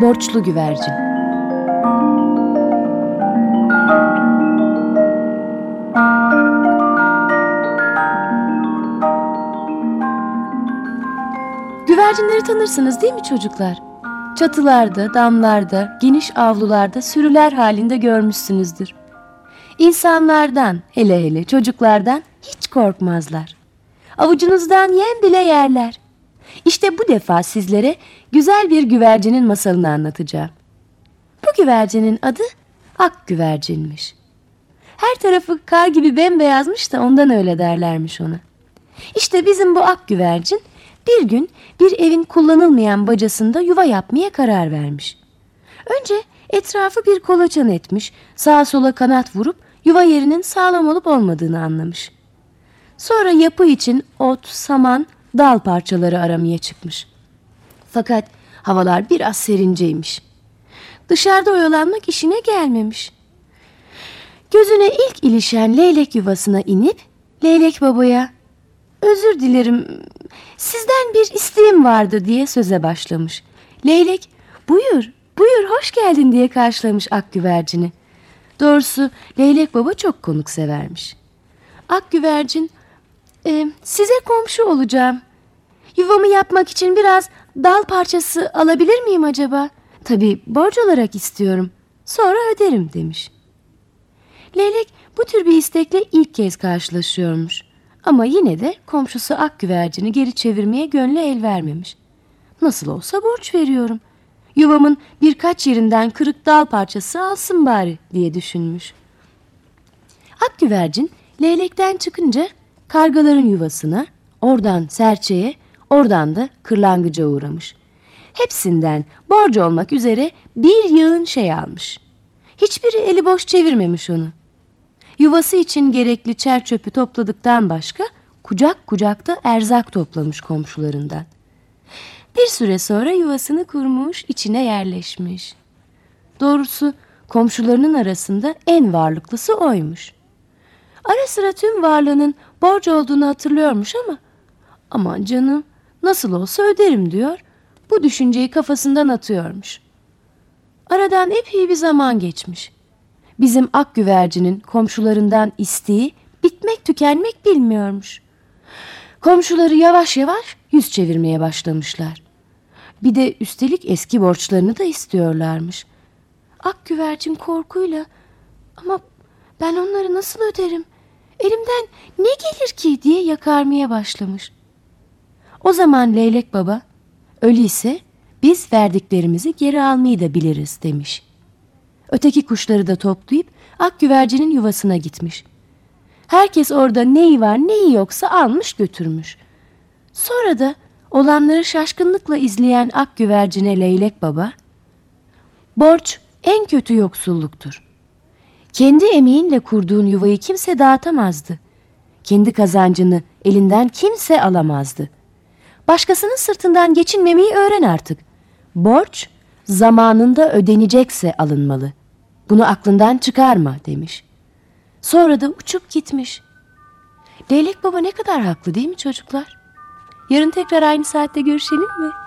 Borçlu Güvercin Güvercinleri tanırsınız değil mi çocuklar? Çatılarda, damlarda, geniş avlularda sürüler halinde görmüşsünüzdür. İnsanlardan, hele hele çocuklardan hiç korkmazlar. Avucunuzdan yem bile yerler. İşte bu defa sizlere güzel bir güvercinin masalını anlatacağım. Bu güvercinin adı ak güvercinmiş. Her tarafı kar gibi bembeyazmış da ondan öyle derlermiş ona. İşte bizim bu ak güvercin bir gün bir evin kullanılmayan bacasında yuva yapmaya karar vermiş. Önce etrafı bir kolaçan etmiş, sağa sola kanat vurup yuva yerinin sağlam olup olmadığını anlamış. Sonra yapı için ot, saman, dal parçaları aramaya çıkmış. Fakat havalar biraz serinceymiş. Dışarıda oyalanmak işine gelmemiş. Gözüne ilk ilişen leylek yuvasına inip leylek babaya özür dilerim sizden bir isteğim vardı diye söze başlamış. Leylek buyur buyur hoş geldin diye karşılamış ak güvercini. Doğrusu leylek baba çok konuk severmiş. Ak güvercin e, size komşu olacağım. Yuvamı yapmak için biraz dal parçası alabilir miyim acaba? Tabii borç olarak istiyorum. Sonra öderim demiş. Leylek bu tür bir istekle ilk kez karşılaşıyormuş. Ama yine de komşusu ak güvercini geri çevirmeye gönlü el vermemiş. Nasıl olsa borç veriyorum. Yuvamın birkaç yerinden kırık dal parçası alsın bari diye düşünmüş. Ak güvercin leylekten çıkınca kargaların yuvasına, oradan serçeye, oradan da kırlangıca uğramış. Hepsinden borcu olmak üzere bir yığın şey almış. Hiçbiri eli boş çevirmemiş onu. Yuvası için gerekli çer çöpü topladıktan başka kucak kucakta erzak toplamış komşularından. Bir süre sonra yuvasını kurmuş, içine yerleşmiş. Doğrusu komşularının arasında en varlıklısı oymuş. Ara sıra tüm varlığının borç olduğunu hatırlıyormuş ama aman canım nasıl olsa öderim diyor. Bu düşünceyi kafasından atıyormuş. Aradan epey bir zaman geçmiş. Bizim ak güvercinin komşularından isteği bitmek tükenmek bilmiyormuş. Komşuları yavaş yavaş yüz çevirmeye başlamışlar. Bir de üstelik eski borçlarını da istiyorlarmış. Ak güvercin korkuyla ama ben onları nasıl öderim? Elimden ne gelir ki diye yakarmaya başlamış. O zaman Leylek Baba öyleyse biz verdiklerimizi geri almayı da biliriz demiş. Öteki kuşları da toplayıp ak güvercinin yuvasına gitmiş. Herkes orada neyi var neyi yoksa almış götürmüş. Sonra da olanları şaşkınlıkla izleyen ak güvercine leylek baba, borç en kötü yoksulluktur. Kendi emeğinle kurduğun yuvayı kimse dağıtamazdı. Kendi kazancını elinden kimse alamazdı. Başkasının sırtından geçinmemeyi öğren artık. Borç zamanında ödenecekse alınmalı. Bunu aklından çıkarma demiş. Sonra da uçup gitmiş. Leylek baba ne kadar haklı değil mi çocuklar? Yarın tekrar aynı saatte görüşelim mi?